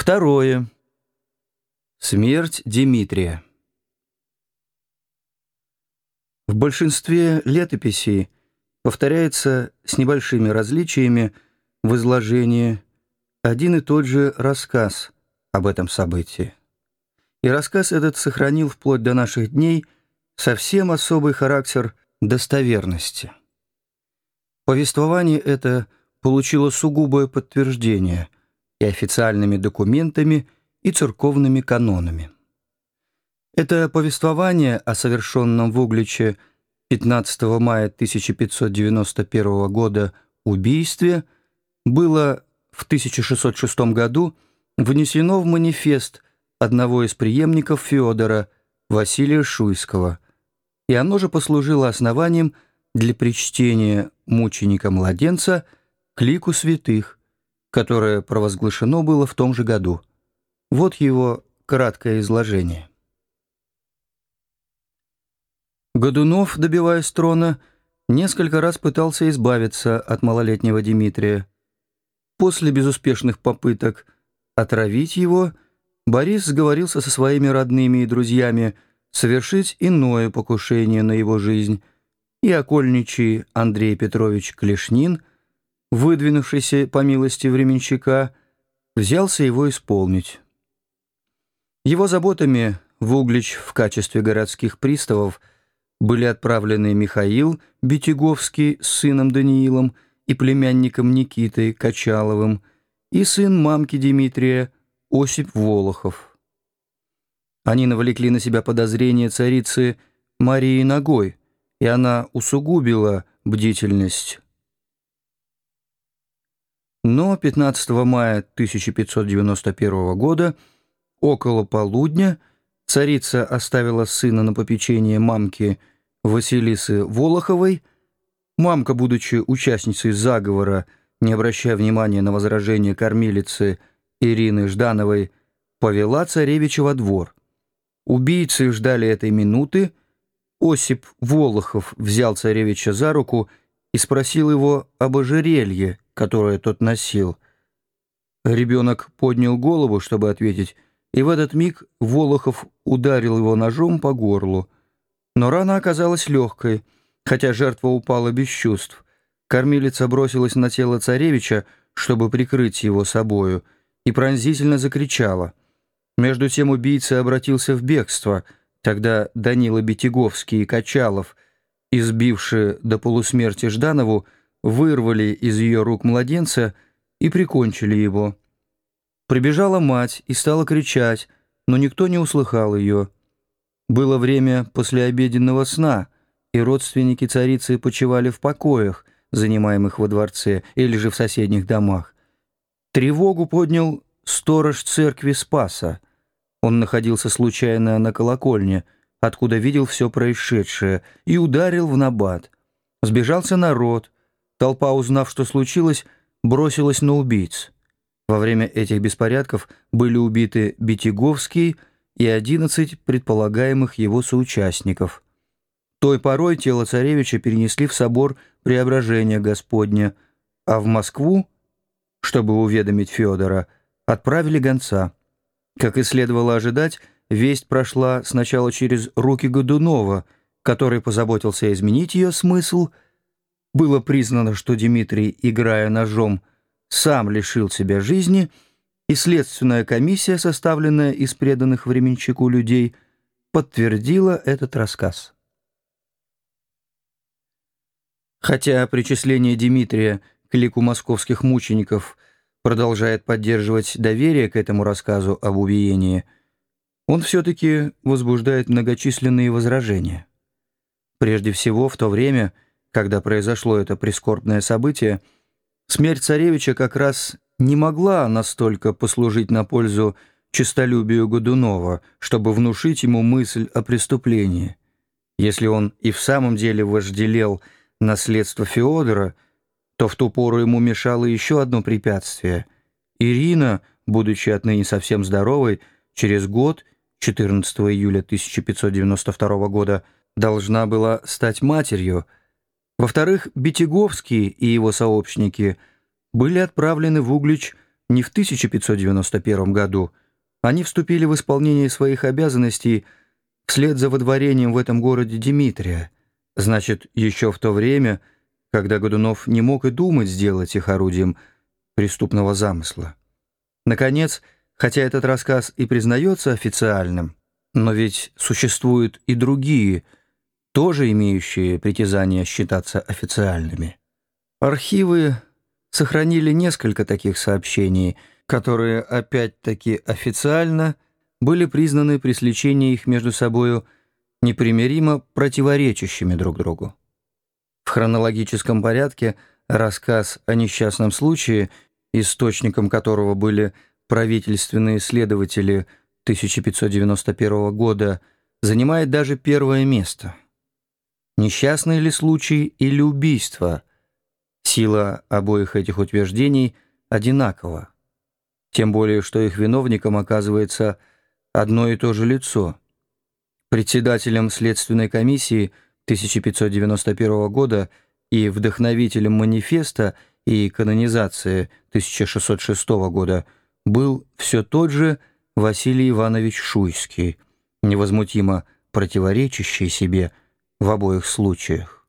Второе. Смерть Дмитрия. В большинстве летописей повторяется с небольшими различиями в изложении один и тот же рассказ об этом событии. И рассказ этот сохранил вплоть до наших дней совсем особый характер достоверности. Повествование это получило сугубое подтверждение и официальными документами, и церковными канонами. Это повествование о совершенном в Угличе 15 мая 1591 года убийстве было в 1606 году внесено в манифест одного из преемников Федора, Василия Шуйского, и оно же послужило основанием для причтения мученика-младенца к лику святых, которое провозглашено было в том же году. Вот его краткое изложение. Годунов, добиваясь трона, несколько раз пытался избавиться от малолетнего Дмитрия. После безуспешных попыток отравить его, Борис сговорился со своими родными и друзьями совершить иное покушение на его жизнь, и окольничий Андрей Петрович Клешнин, выдвинувшийся по милости временщика, взялся его исполнить. Его заботами в Углич в качестве городских приставов были отправлены Михаил Бетяговский с сыном Даниилом и племянником Никитой Качаловым и сын мамки Дмитрия Осип Волохов. Они навлекли на себя подозрения царицы Марии Ногой, и она усугубила бдительность. Но 15 мая 1591 года, около полудня, царица оставила сына на попечение мамки Василисы Волоховой. Мамка, будучи участницей заговора, не обращая внимания на возражения кормилицы Ирины Ждановой, повела царевича во двор. Убийцы ждали этой минуты. Осип Волохов взял царевича за руку и спросил его об ожерелье, которое тот носил. Ребенок поднял голову, чтобы ответить, и в этот миг Волохов ударил его ножом по горлу. Но рана оказалась легкой, хотя жертва упала без чувств. Кормилица бросилась на тело царевича, чтобы прикрыть его собою, и пронзительно закричала. Между тем убийца обратился в бегство. Тогда Данила Бетяговский и Качалов, избившие до полусмерти Жданову, вырвали из ее рук младенца и прикончили его. Прибежала мать и стала кричать, но никто не услыхал ее. Было время послеобеденного сна, и родственники царицы почивали в покоях, занимаемых во дворце или же в соседних домах. Тревогу поднял сторож церкви Спаса. Он находился случайно на колокольне, откуда видел все происшедшее, и ударил в набат. Сбежался народ. Толпа, узнав, что случилось, бросилась на убийц. Во время этих беспорядков были убиты Битяговский, и 11 предполагаемых его соучастников. Той порой тело царевича перенесли в собор Преображения Господня, а в Москву, чтобы уведомить Федора, отправили гонца. Как и следовало ожидать, весть прошла сначала через руки Годунова, который позаботился изменить ее смысл. Было признано, что Дмитрий, играя ножом, сам лишил себя жизни — и следственная комиссия, составленная из преданных временщику людей, подтвердила этот рассказ. Хотя причисление Дмитрия к лику московских мучеников продолжает поддерживать доверие к этому рассказу об убиении, он все-таки возбуждает многочисленные возражения. Прежде всего, в то время, когда произошло это прискорбное событие, смерть царевича как раз не могла настолько послужить на пользу честолюбию Годунова, чтобы внушить ему мысль о преступлении. Если он и в самом деле вожделел наследство Феодора, то в ту пору ему мешало еще одно препятствие. Ирина, будучи отныне совсем здоровой, через год, 14 июля 1592 года, должна была стать матерью. Во-вторых, Бетяговский и его сообщники – были отправлены в Углич не в 1591 году, они вступили в исполнение своих обязанностей вслед за водворением в этом городе Дмитрия, значит, еще в то время, когда Годунов не мог и думать сделать их орудием преступного замысла. Наконец, хотя этот рассказ и признается официальным, но ведь существуют и другие, тоже имеющие притязание считаться официальными. Архивы сохранили несколько таких сообщений, которые опять-таки официально были признаны при сличении их между собою непримиримо противоречащими друг другу. В хронологическом порядке рассказ о несчастном случае, источником которого были правительственные следователи 1591 года, занимает даже первое место. Несчастный ли случай или убийство – Сила обоих этих утверждений одинакова, тем более что их виновником оказывается одно и то же лицо. Председателем Следственной комиссии 1591 года и вдохновителем манифеста и канонизации 1606 года был все тот же Василий Иванович Шуйский, невозмутимо противоречащий себе в обоих случаях.